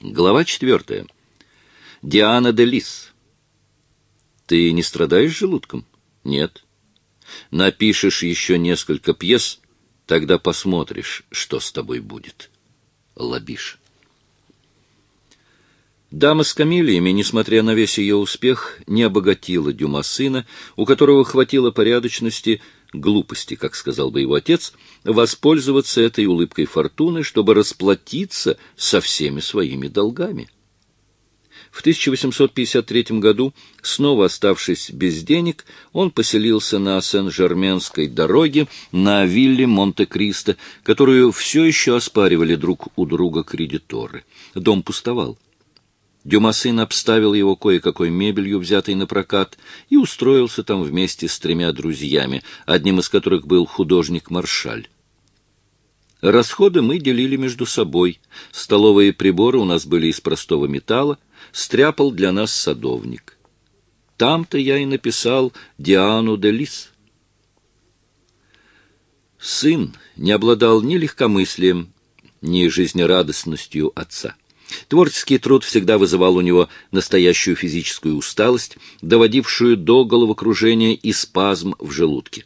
Глава четвертая. Диана де Лис. Ты не страдаешь желудком? Нет. Напишешь еще несколько пьес, тогда посмотришь, что с тобой будет. Лабиш. Дама с камелиями, несмотря на весь ее успех, не обогатила Дюма сына, у которого хватило порядочности, глупости, как сказал бы его отец, воспользоваться этой улыбкой фортуны, чтобы расплатиться со всеми своими долгами. В 1853 году, снова оставшись без денег, он поселился на Сен-Жерменской дороге на вилле Монте-Кристо, которую все еще оспаривали друг у друга кредиторы. Дом пустовал. Дюмасын обставил его кое-какой мебелью, взятой на прокат, и устроился там вместе с тремя друзьями, одним из которых был художник Маршаль. Расходы мы делили между собой. Столовые приборы у нас были из простого металла, стряпал для нас садовник. Там-то я и написал Диану де Лис. Сын не обладал ни легкомыслием, ни жизнерадостностью отца. Творческий труд всегда вызывал у него настоящую физическую усталость, доводившую до головокружения и спазм в желудке.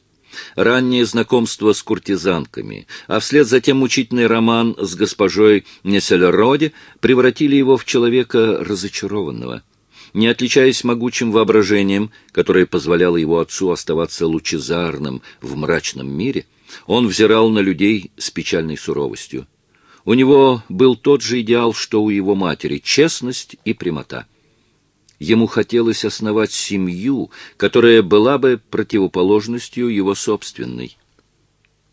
Раннее знакомство с куртизанками, а вслед за тем мучительный роман с госпожой Несельроде превратили его в человека разочарованного. Не отличаясь могучим воображением, которое позволяло его отцу оставаться лучезарным в мрачном мире, он взирал на людей с печальной суровостью. У него был тот же идеал, что у его матери — честность и прямота. Ему хотелось основать семью, которая была бы противоположностью его собственной.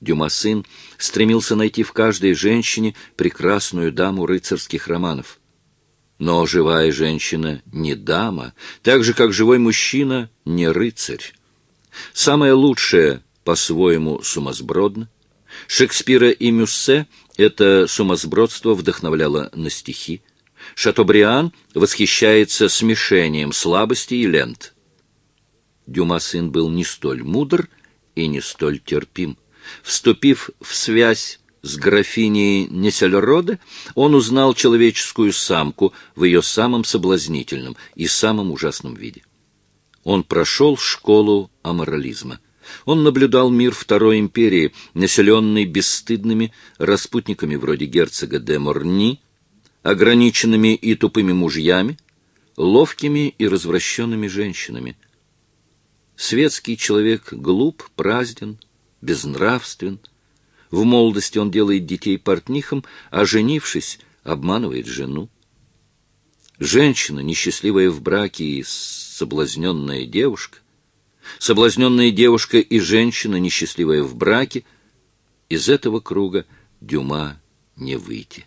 Дюма сын стремился найти в каждой женщине прекрасную даму рыцарских романов. Но живая женщина не дама, так же, как живой мужчина не рыцарь. Самое лучшее по-своему сумасбродно. Шекспира и Мюссе это сумасбродство вдохновляло на стихи. Шатобриан восхищается смешением слабости и лент. Дюма сын был не столь мудр и не столь терпим. Вступив в связь с графиней Несельроде, он узнал человеческую самку в ее самом соблазнительном и самом ужасном виде. Он прошел школу аморализма. Он наблюдал мир Второй империи, населенный бесстыдными распутниками вроде герцога де Морни, ограниченными и тупыми мужьями, ловкими и развращенными женщинами. Светский человек глуп, празден, безнравствен. В молодости он делает детей портнихом, а женившись, обманывает жену. Женщина, несчастливая в браке и соблазненная девушка, соблазненная девушка и женщина, несчастливая в браке, из этого круга Дюма не выйти.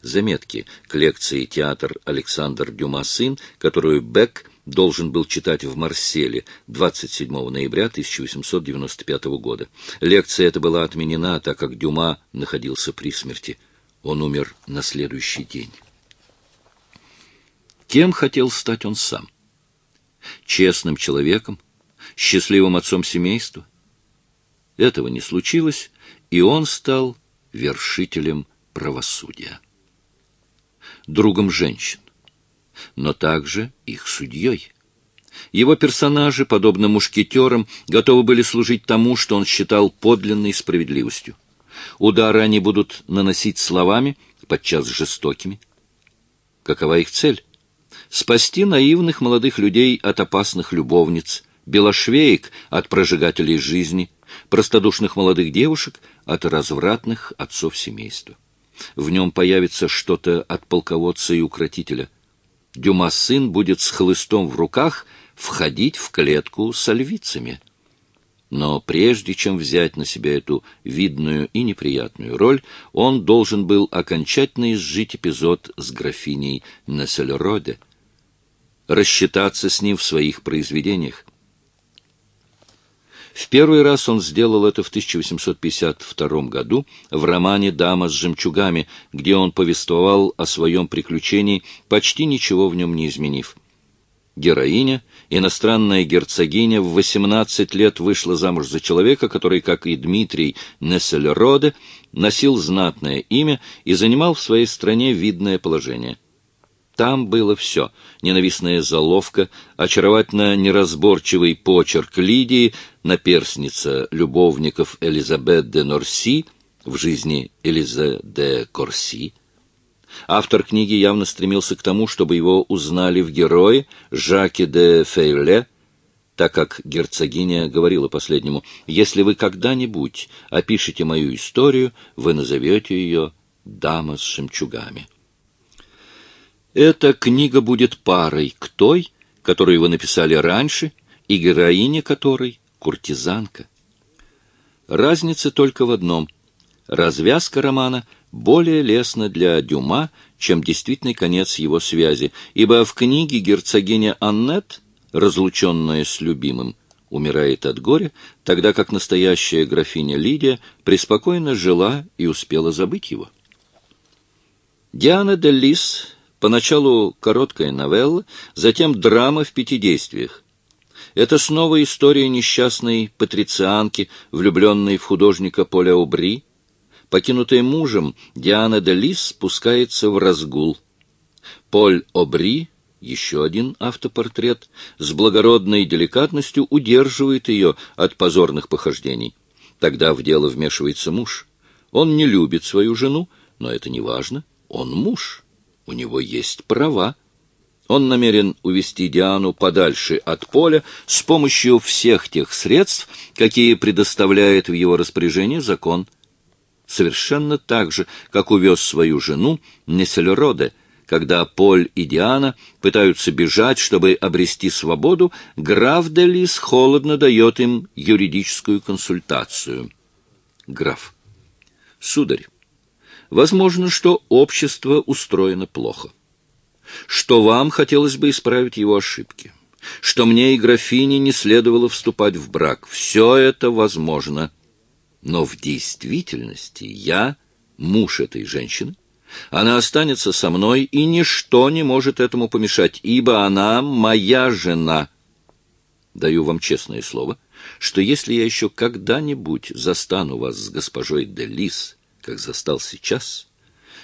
Заметки к лекции «Театр Александр Дюма сын», которую Бек должен был читать в Марселе 27 ноября 1895 года. Лекция эта была отменена, так как Дюма находился при смерти. Он умер на следующий день. Кем хотел стать он сам? Честным человеком, счастливым отцом семейства? Этого не случилось, и он стал вершителем правосудия. Другом женщин, но также их судьей. Его персонажи, подобно мушкетерам, готовы были служить тому, что он считал подлинной справедливостью. Удары они будут наносить словами, подчас жестокими. Какова их цель? Спасти наивных молодых людей от опасных любовниц – белошвеек от прожигателей жизни, простодушных молодых девушек от развратных отцов семейства. В нем появится что-то от полководца и укротителя. Дюма сын будет с хлыстом в руках входить в клетку с альвицами. Но прежде чем взять на себя эту видную и неприятную роль, он должен был окончательно изжить эпизод с графиней Нессельроде, рассчитаться с ним в своих произведениях. В первый раз он сделал это в 1852 году в романе «Дама с жемчугами», где он повествовал о своем приключении, почти ничего в нем не изменив. Героиня, иностранная герцогиня, в 18 лет вышла замуж за человека, который, как и Дмитрий Нессельроде, носил знатное имя и занимал в своей стране видное положение. Там было все — ненавистная заловка, очаровательно неразборчивый почерк Лидии, наперсница любовников Элизабет де Норси в жизни Элизе де Корси. Автор книги явно стремился к тому, чтобы его узнали в герое Жаке де Фейле, так как герцогиня говорила последнему, «Если вы когда-нибудь опишете мою историю, вы назовете ее «Дама с жемчугами». Эта книга будет парой к той, которую вы написали раньше, и героиня которой — куртизанка. Разница только в одном. Развязка романа более лестна для Дюма, чем действительный конец его связи, ибо в книге герцогиня Аннет, разлученная с любимым, умирает от горя, тогда как настоящая графиня Лидия преспокойно жила и успела забыть его. Диана де Лис Поначалу короткая новелла, затем драма в пяти действиях. Это снова история несчастной патрицианки, влюбленной в художника Поля Убри. Покинутая мужем, Диана де Лис спускается в разгул. Поль Обри, еще один автопортрет, с благородной деликатностью удерживает ее от позорных похождений. Тогда в дело вмешивается муж. Он не любит свою жену, но это не важно, он муж. У него есть права. Он намерен увести Диану подальше от поля с помощью всех тех средств, какие предоставляет в его распоряжение закон. Совершенно так же, как увез свою жену Несельроде, когда Поль и Диана пытаются бежать, чтобы обрести свободу, граф Делис холодно дает им юридическую консультацию. Граф. Сударь, Возможно, что общество устроено плохо. Что вам хотелось бы исправить его ошибки. Что мне и графине не следовало вступать в брак. Все это возможно. Но в действительности я муж этой женщины. Она останется со мной, и ничто не может этому помешать, ибо она моя жена. Даю вам честное слово, что если я еще когда-нибудь застану вас с госпожой Делис, как застал сейчас,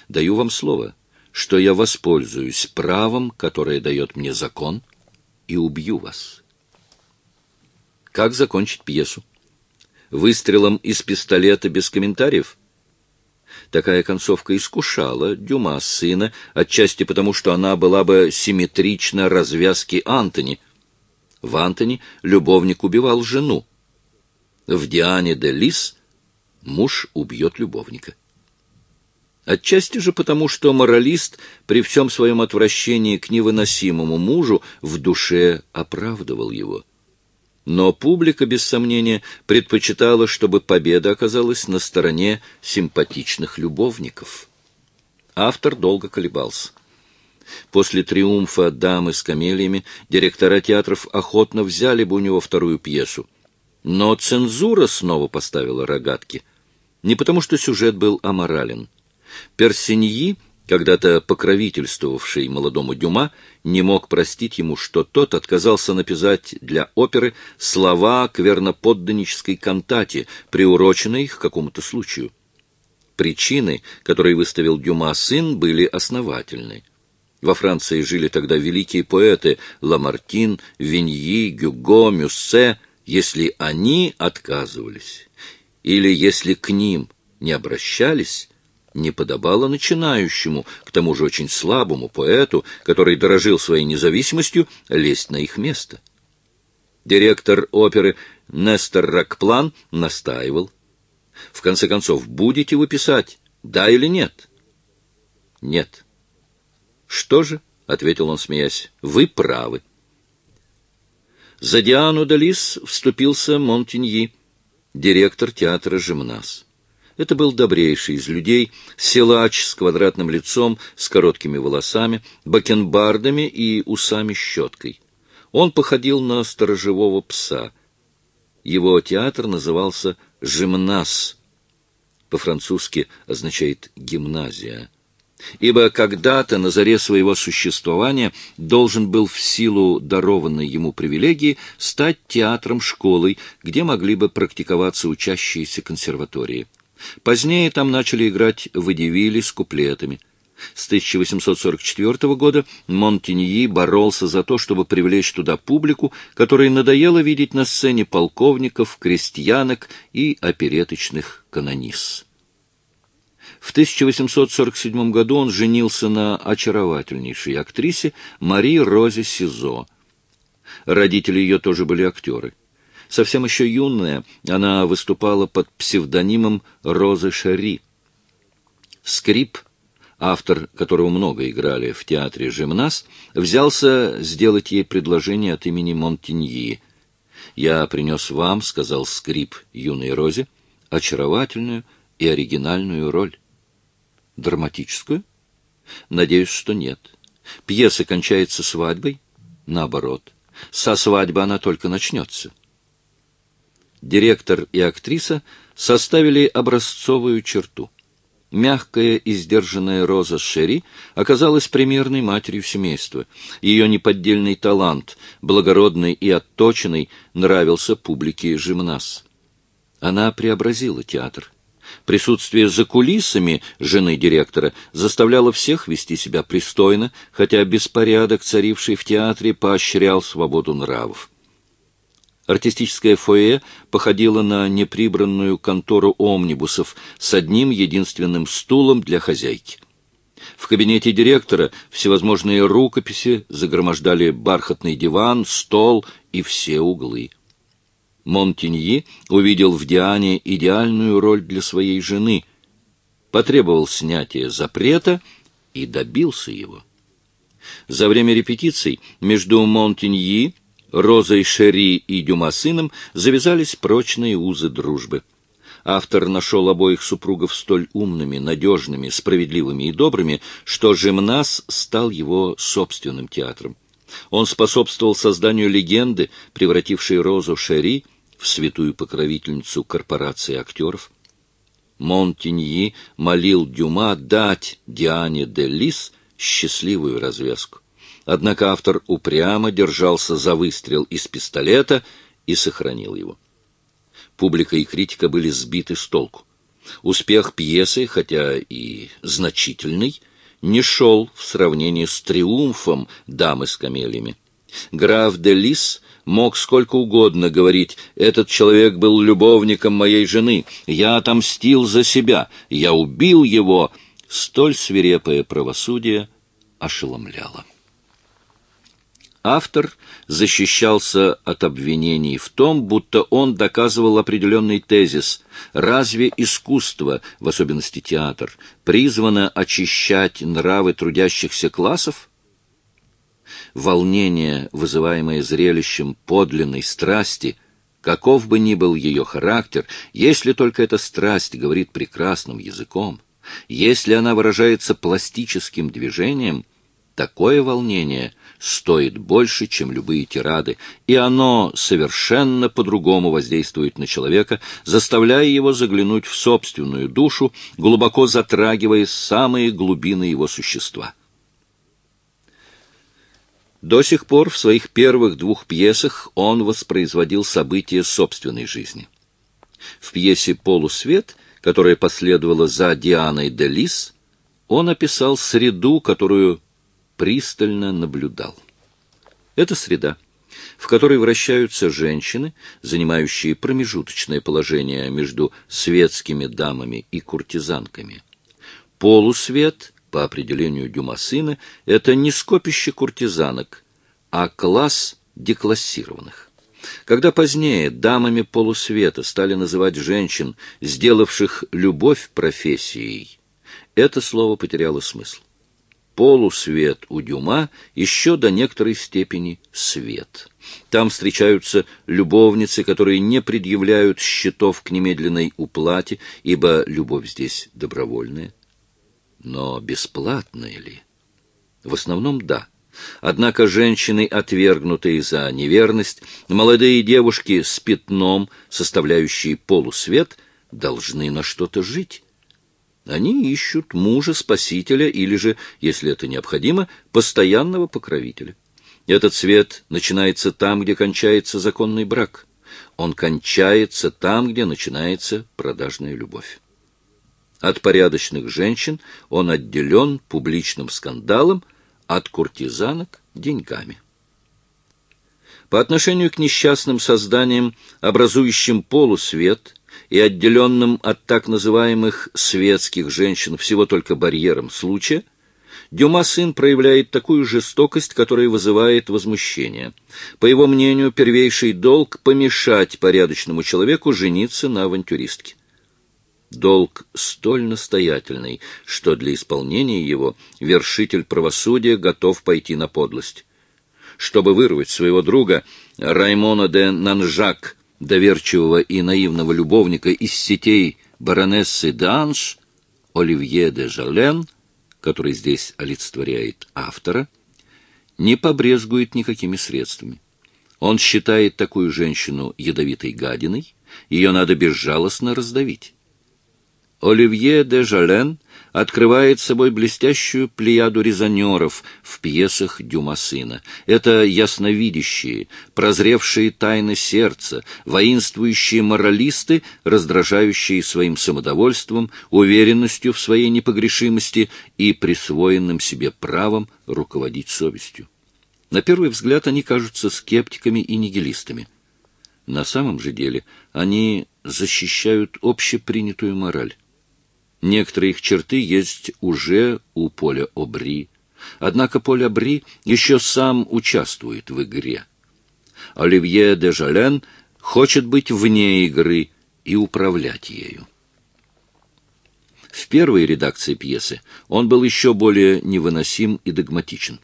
даю вам слово, что я воспользуюсь правом, которое дает мне закон, и убью вас. Как закончить пьесу? Выстрелом из пистолета без комментариев? Такая концовка искушала Дюма сына, отчасти потому, что она была бы симметрична развязке Антони. В Антони любовник убивал жену. В Диане де Лис муж убьет любовника. Отчасти же потому, что моралист при всем своем отвращении к невыносимому мужу в душе оправдывал его. Но публика, без сомнения, предпочитала, чтобы победа оказалась на стороне симпатичных любовников. Автор долго колебался. После триумфа «Дамы с камелиями» директора театров охотно взяли бы у него вторую пьесу. Но цензура снова поставила рогатки — не потому, что сюжет был аморален. Персиньи, когда-то покровительствовавший молодому Дюма, не мог простить ему, что тот отказался написать для оперы слова к верноподданнической кантате, приуроченной к какому-то случаю. Причины, которые выставил Дюма сын, были основательны. Во Франции жили тогда великие поэты Ламартин, Виньи, Гюго, Мюссе. Если они отказывались, или, если к ним не обращались, не подобало начинающему, к тому же очень слабому поэту, который дорожил своей независимостью, лезть на их место. Директор оперы Нестор Ракплан настаивал. В конце концов, будете вы писать, да или нет? Нет. Что же, — ответил он, смеясь, — вы правы. За Диану Далис вступился Монтиньи директор театра «Жимнас». Это был добрейший из людей, силач с квадратным лицом, с короткими волосами, бакенбардами и усами-щеткой. Он походил на сторожевого пса. Его театр назывался «Жимнас». По-французски означает «гимназия» ибо когда-то на заре своего существования должен был в силу дарованной ему привилегии стать театром-школой, где могли бы практиковаться учащиеся консерватории. Позднее там начали играть водевили с куплетами. С 1844 года Монтеньи боролся за то, чтобы привлечь туда публику, которой надоело видеть на сцене полковников, крестьянок и опереточных канонис. В 1847 году он женился на очаровательнейшей актрисе Мари Розе Сизо. Родители ее тоже были актеры. Совсем еще юная, она выступала под псевдонимом Розы Шари. Скрип, автор которого много играли в театре «Жимнас», взялся сделать ей предложение от имени Монтеньи. «Я принес вам, — сказал Скрип юной Розе, — очаровательную и оригинальную роль». «Драматическую?» «Надеюсь, что нет. Пьеса кончается свадьбой?» «Наоборот. Со свадьбы она только начнется». Директор и актриса составили образцовую черту. Мягкая и сдержанная Роза Шерри оказалась примерной матерью семейства. Ее неподдельный талант, благородный и отточенный, нравился публике Жимнас. Она преобразила театр. Присутствие за кулисами жены директора заставляло всех вести себя пристойно, хотя беспорядок, царивший в театре, поощрял свободу нравов. Артистическое фойе походило на неприбранную контору омнибусов с одним единственным стулом для хозяйки. В кабинете директора всевозможные рукописи загромождали бархатный диван, стол и все углы. Монтеньи увидел в Диане идеальную роль для своей жены, потребовал снятия запрета и добился его. За время репетиций между Монтеньи Розой Шери и Дюмасыном завязались прочные узы дружбы. Автор нашел обоих супругов столь умными, надежными, справедливыми и добрыми, что «Жимнас» стал его собственным театром. Он способствовал созданию легенды, превратившей Розу Шери в святую покровительницу корпорации актеров. Монтеньи молил Дюма дать Диане де Лис счастливую развязку. Однако автор упрямо держался за выстрел из пистолета и сохранил его. Публика и критика были сбиты с толку. Успех пьесы, хотя и значительный, не шел в сравнении с триумфом дамы с камелиями. Граф де Лис мог сколько угодно говорить, этот человек был любовником моей жены, я отомстил за себя, я убил его. Столь свирепое правосудие ошеломляло. Автор защищался от обвинений в том, будто он доказывал определенный тезис. Разве искусство, в особенности театр, призвано очищать нравы трудящихся классов? Волнение, вызываемое зрелищем подлинной страсти, каков бы ни был ее характер, если только эта страсть говорит прекрасным языком, если она выражается пластическим движением, такое волнение — стоит больше, чем любые тирады, и оно совершенно по-другому воздействует на человека, заставляя его заглянуть в собственную душу, глубоко затрагивая самые глубины его существа. До сих пор в своих первых двух пьесах он воспроизводил события собственной жизни. В пьесе «Полусвет», которая последовала за Дианой де Лис, он описал среду, которую пристально наблюдал. Это среда, в которой вращаются женщины, занимающие промежуточное положение между светскими дамами и куртизанками. Полусвет, по определению Дюмасына, это не скопище куртизанок, а класс деклассированных. Когда позднее дамами полусвета стали называть женщин, сделавших любовь профессией, это слово потеряло смысл полусвет у Дюма еще до некоторой степени свет. Там встречаются любовницы, которые не предъявляют счетов к немедленной уплате, ибо любовь здесь добровольная. Но бесплатная ли? В основном да. Однако женщины, отвергнутые за неверность, молодые девушки с пятном, составляющие полусвет, должны на что-то жить. Они ищут мужа-спасителя или же, если это необходимо, постоянного покровителя. Этот свет начинается там, где кончается законный брак. Он кончается там, где начинается продажная любовь. От порядочных женщин он отделен публичным скандалом, от куртизанок — деньгами. По отношению к несчастным созданиям, образующим полусвет и отделенным от так называемых светских женщин всего только барьером случая, Дюма сын проявляет такую жестокость, которая вызывает возмущение. По его мнению, первейший долг — помешать порядочному человеку жениться на авантюристке. Долг столь настоятельный, что для исполнения его вершитель правосудия готов пойти на подлость. Чтобы вырвать своего друга Раймона де Нанжак, доверчивого и наивного любовника из сетей баронессы Данш, Оливье де Жален, который здесь олицетворяет автора, не побрезгует никакими средствами. Он считает такую женщину ядовитой гадиной, ее надо безжалостно раздавить. Оливье де Жален открывает собой блестящую плеяду резонеров в пьесах Дюма сына. Это ясновидящие, прозревшие тайны сердца, воинствующие моралисты, раздражающие своим самодовольством, уверенностью в своей непогрешимости и присвоенным себе правом руководить совестью. На первый взгляд они кажутся скептиками и нигилистами. На самом же деле они защищают общепринятую мораль. Некоторые их черты есть уже у Поля Обри. Однако Поль Обри еще сам участвует в игре. Оливье де Жален хочет быть вне игры и управлять ею. В первой редакции пьесы он был еще более невыносим и догматичен.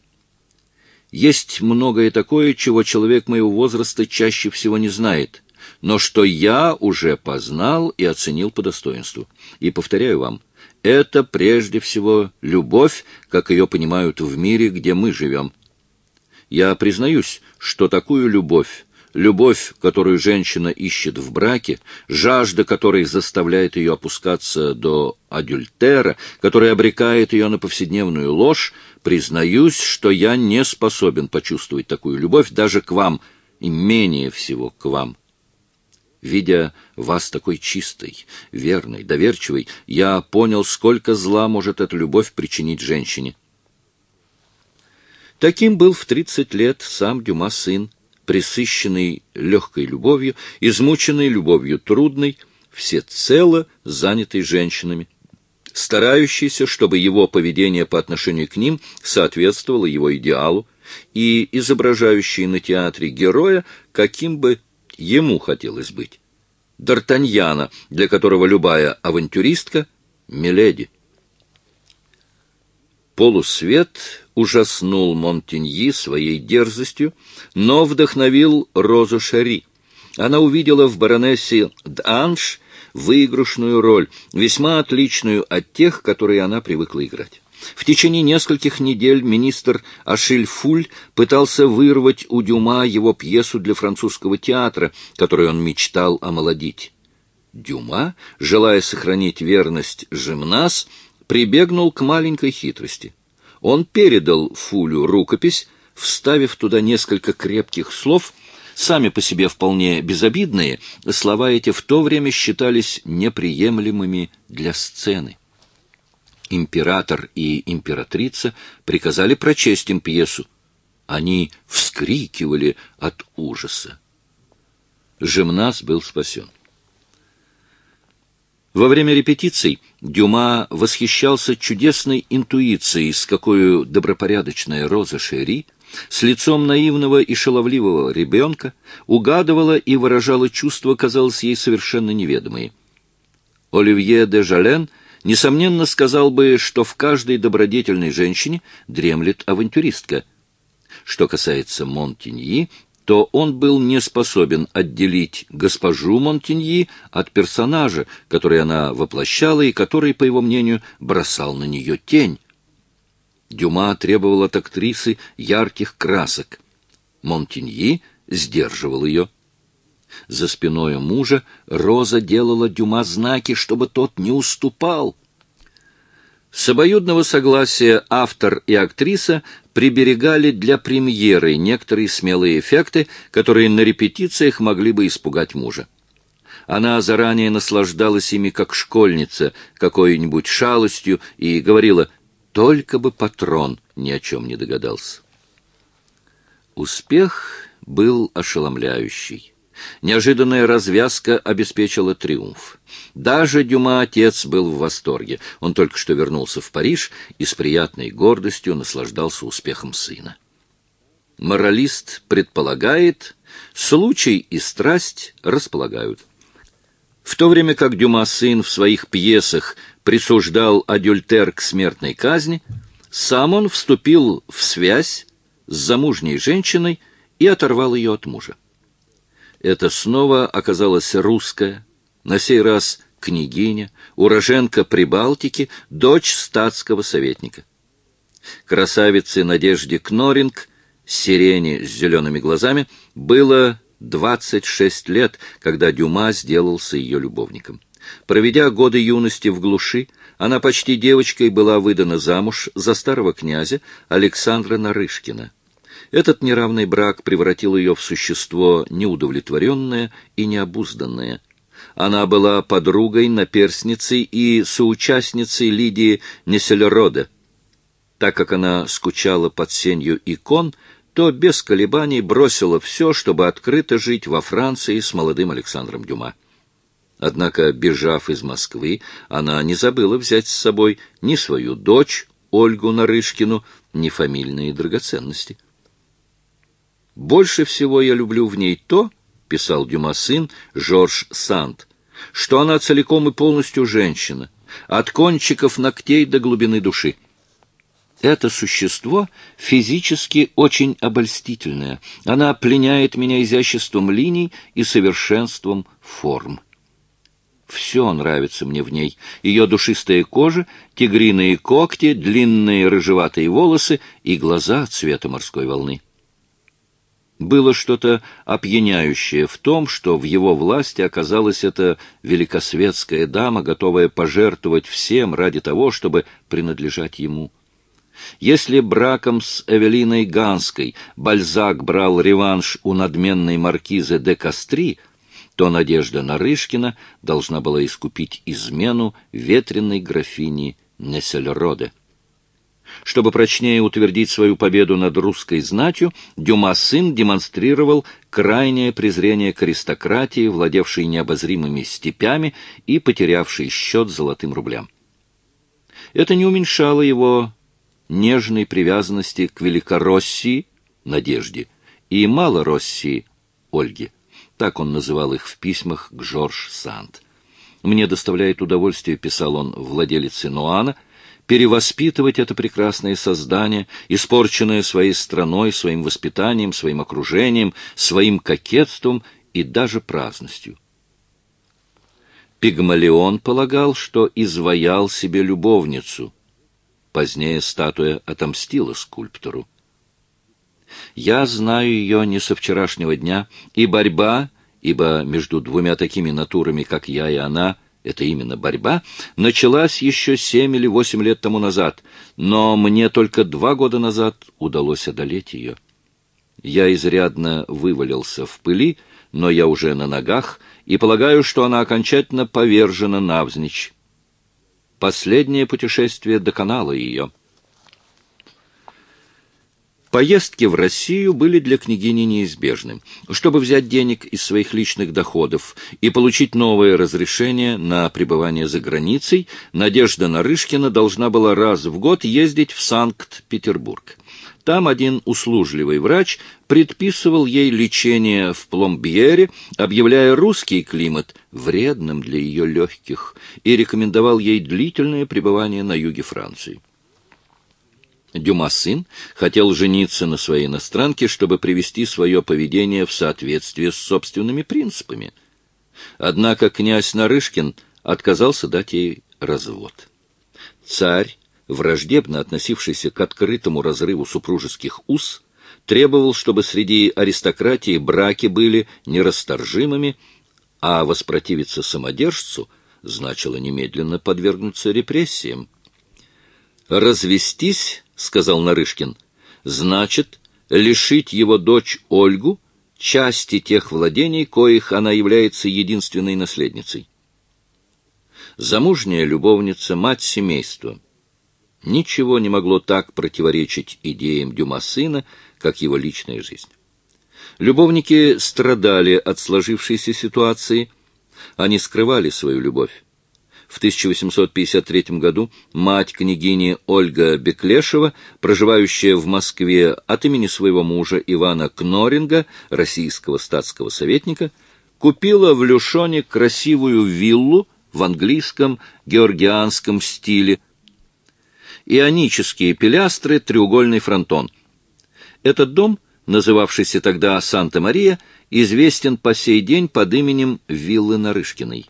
Есть многое такое, чего человек моего возраста чаще всего не знает, но что я уже познал и оценил по достоинству. И повторяю вам, это прежде всего любовь, как ее понимают в мире, где мы живем. Я признаюсь, что такую любовь, любовь, которую женщина ищет в браке, жажда которой заставляет ее опускаться до адюльтера, которая обрекает ее на повседневную ложь, признаюсь, что я не способен почувствовать такую любовь даже к вам, и менее всего к вам. Видя вас такой чистой, верной, доверчивой, я понял, сколько зла может эта любовь причинить женщине. Таким был в тридцать лет сам Дюма сын, присыщенный легкой любовью, измученный любовью трудной, всецело занятый женщинами, старающийся, чтобы его поведение по отношению к ним соответствовало его идеалу, и изображающий на театре героя, каким бы ему хотелось быть. Д'Артаньяна, для которого любая авантюристка — Миледи. Полусвет ужаснул Монтеньи своей дерзостью, но вдохновил Розу Шари. Она увидела в баронессе Д'Анш выигрышную роль, весьма отличную от тех, которые она привыкла играть. В течение нескольких недель министр Ашильфуль пытался вырвать у Дюма его пьесу для французского театра, которую он мечтал омолодить. Дюма, желая сохранить верность Жимнас, прибегнул к маленькой хитрости. Он передал Фулю рукопись, вставив туда несколько крепких слов, сами по себе вполне безобидные, слова эти в то время считались неприемлемыми для сцены император и императрица приказали прочесть им пьесу. Они вскрикивали от ужаса. Жемнас был спасен. Во время репетиций Дюма восхищался чудесной интуицией, с какой добропорядочная Роза Шери с лицом наивного и шаловливого ребенка угадывала и выражала чувства, казалось ей совершенно неведомые. Оливье де Жален — несомненно, сказал бы, что в каждой добродетельной женщине дремлет авантюристка. Что касается Монтеньи, то он был не способен отделить госпожу Монтеньи от персонажа, который она воплощала и который, по его мнению, бросал на нее тень. Дюма требовал от актрисы ярких красок. Монтеньи сдерживал ее. За спиной мужа Роза делала Дюма знаки, чтобы тот не уступал. С обоюдного согласия автор и актриса приберегали для премьеры некоторые смелые эффекты, которые на репетициях могли бы испугать мужа. Она заранее наслаждалась ими как школьница, какой-нибудь шалостью, и говорила «только бы патрон ни о чем не догадался». Успех был ошеломляющий. Неожиданная развязка обеспечила триумф. Даже Дюма отец был в восторге. Он только что вернулся в Париж и с приятной гордостью наслаждался успехом сына. Моралист предполагает, случай и страсть располагают. В то время как Дюма сын в своих пьесах присуждал адюльтер к смертной казни, сам он вступил в связь с замужней женщиной и оторвал ее от мужа. Это снова оказалась русская, на сей раз княгиня, уроженка Прибалтики, дочь статского советника. Красавице Надежде Кноринг, сирене с зелеными глазами, было 26 лет, когда Дюма сделался ее любовником. Проведя годы юности в глуши, она почти девочкой была выдана замуж за старого князя Александра Нарышкина. Этот неравный брак превратил ее в существо неудовлетворенное и необузданное. Она была подругой, наперсницей и соучастницей Лидии Несельроде. Так как она скучала под сенью икон, то без колебаний бросила все, чтобы открыто жить во Франции с молодым Александром Дюма. Однако, бежав из Москвы, она не забыла взять с собой ни свою дочь, Ольгу Нарышкину, ни фамильные драгоценности. «Больше всего я люблю в ней то, — писал Дюма сын Жорж Санд, — что она целиком и полностью женщина, от кончиков ногтей до глубины души. Это существо физически очень обольстительное. Она пленяет меня изяществом линий и совершенством форм. Все нравится мне в ней. Ее душистая кожа, тигриные когти, длинные рыжеватые волосы и глаза цвета морской волны. Было что-то опьяняющее в том, что в его власти оказалась эта великосветская дама, готовая пожертвовать всем ради того, чтобы принадлежать ему. Если браком с Эвелиной Ганской Бальзак брал реванш у надменной маркизы де Кастри, то Надежда Нарышкина должна была искупить измену ветреной графини Несельроде. Чтобы прочнее утвердить свою победу над русской знатью, Дюма сын демонстрировал крайнее презрение к аристократии, владевшей необозримыми степями и потерявшей счет золотым рублям. Это не уменьшало его нежной привязанности к Великороссии, Надежде, и Малороссии, Ольге. Так он называл их в письмах к Жорж Санд. «Мне доставляет удовольствие», — писал он владелице Нуана, перевоспитывать это прекрасное создание, испорченное своей страной, своим воспитанием, своим окружением, своим кокетством и даже праздностью. Пигмалион полагал, что изваял себе любовницу. Позднее статуя отомстила скульптору. Я знаю ее не со вчерашнего дня, и борьба, ибо между двумя такими натурами, как я и она, это именно борьба, началась еще семь или восемь лет тому назад, но мне только два года назад удалось одолеть ее. Я изрядно вывалился в пыли, но я уже на ногах, и полагаю, что она окончательно повержена навзничь. Последнее путешествие доконало ее. Поездки в Россию были для княгини неизбежны. Чтобы взять денег из своих личных доходов и получить новое разрешение на пребывание за границей, Надежда Нарышкина должна была раз в год ездить в Санкт-Петербург. Там один услужливый врач предписывал ей лечение в пломбьере, объявляя русский климат вредным для ее легких, и рекомендовал ей длительное пребывание на юге Франции. Дюма сын хотел жениться на своей иностранке, чтобы привести свое поведение в соответствие с собственными принципами. Однако князь Нарышкин отказался дать ей развод. Царь, враждебно относившийся к открытому разрыву супружеских уз, требовал, чтобы среди аристократии браки были нерасторжимыми, а воспротивиться самодержцу значило немедленно подвергнуться репрессиям. Развестись — сказал Нарышкин, — значит, лишить его дочь Ольгу части тех владений, коих она является единственной наследницей. Замужняя любовница, мать семейства. Ничего не могло так противоречить идеям Дюма сына, как его личная жизнь. Любовники страдали от сложившейся ситуации, они скрывали свою любовь. В 1853 году мать княгини Ольга Беклешева, проживающая в Москве от имени своего мужа Ивана Кноринга, российского статского советника, купила в Люшоне красивую виллу в английском георгианском стиле, ионические пилястры, треугольный фронтон. Этот дом, называвшийся тогда Санта-Мария, известен по сей день под именем Виллы Нарышкиной.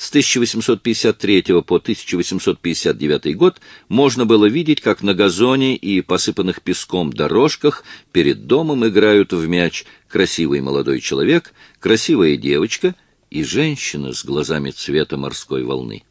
С 1853 по 1859 год можно было видеть, как на газоне и посыпанных песком дорожках перед домом играют в мяч красивый молодой человек, красивая девочка и женщина с глазами цвета морской волны.